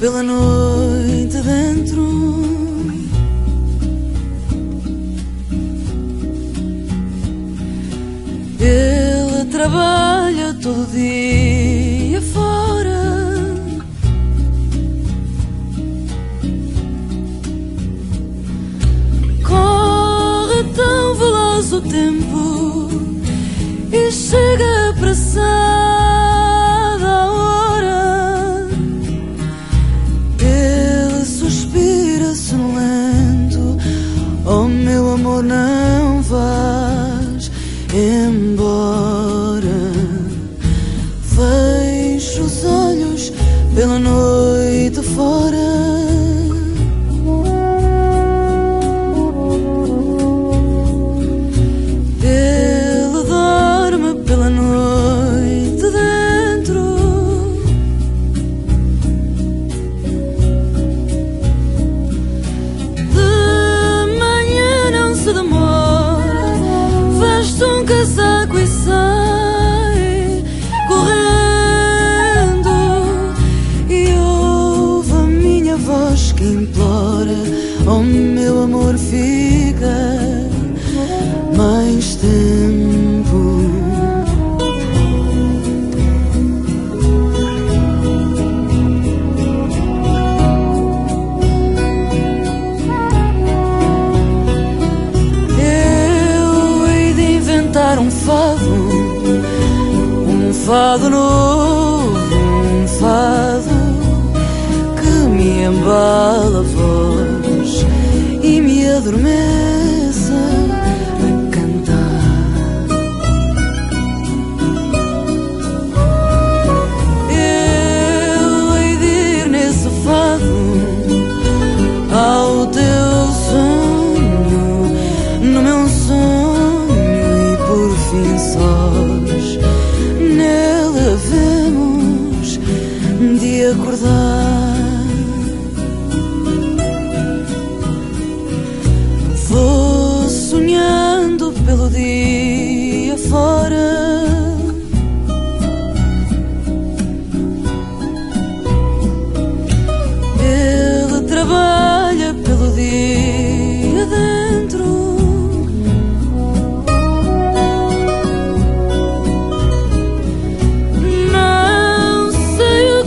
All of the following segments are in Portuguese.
pela noite dentro. Ele trabalha todo dia fora. Corre tão veloz o tempo e chega apressada não vais voz que implora: Oh meu amor, fica mais tempo. Eu hei de inventar um fado, um fado novo, acordar.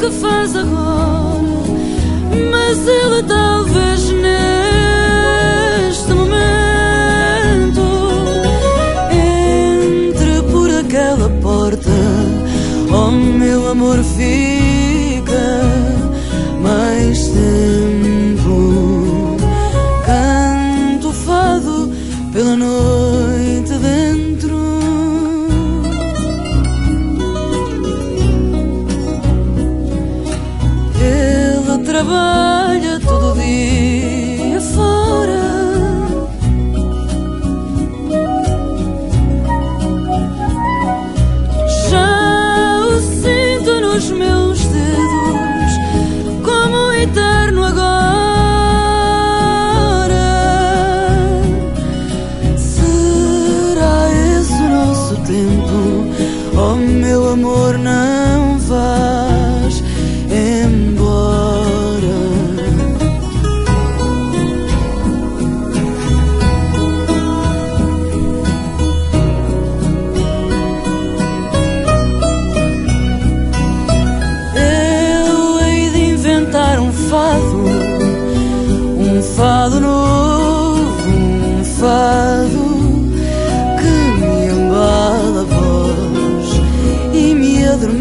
Que faz agora, mas ele talvez neste momento entre por aquela porta. Oh, meu amor, fica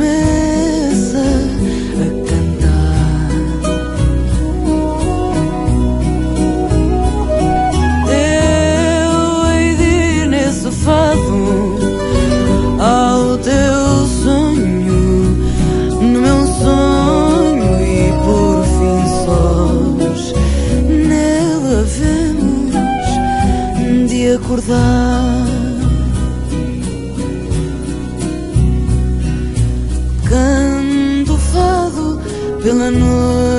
me adormeça a cantar. Eu hei de ir nesse fado ao teu sonho, no meu sonho e por fim sós nele havemos de acordar. pela noite.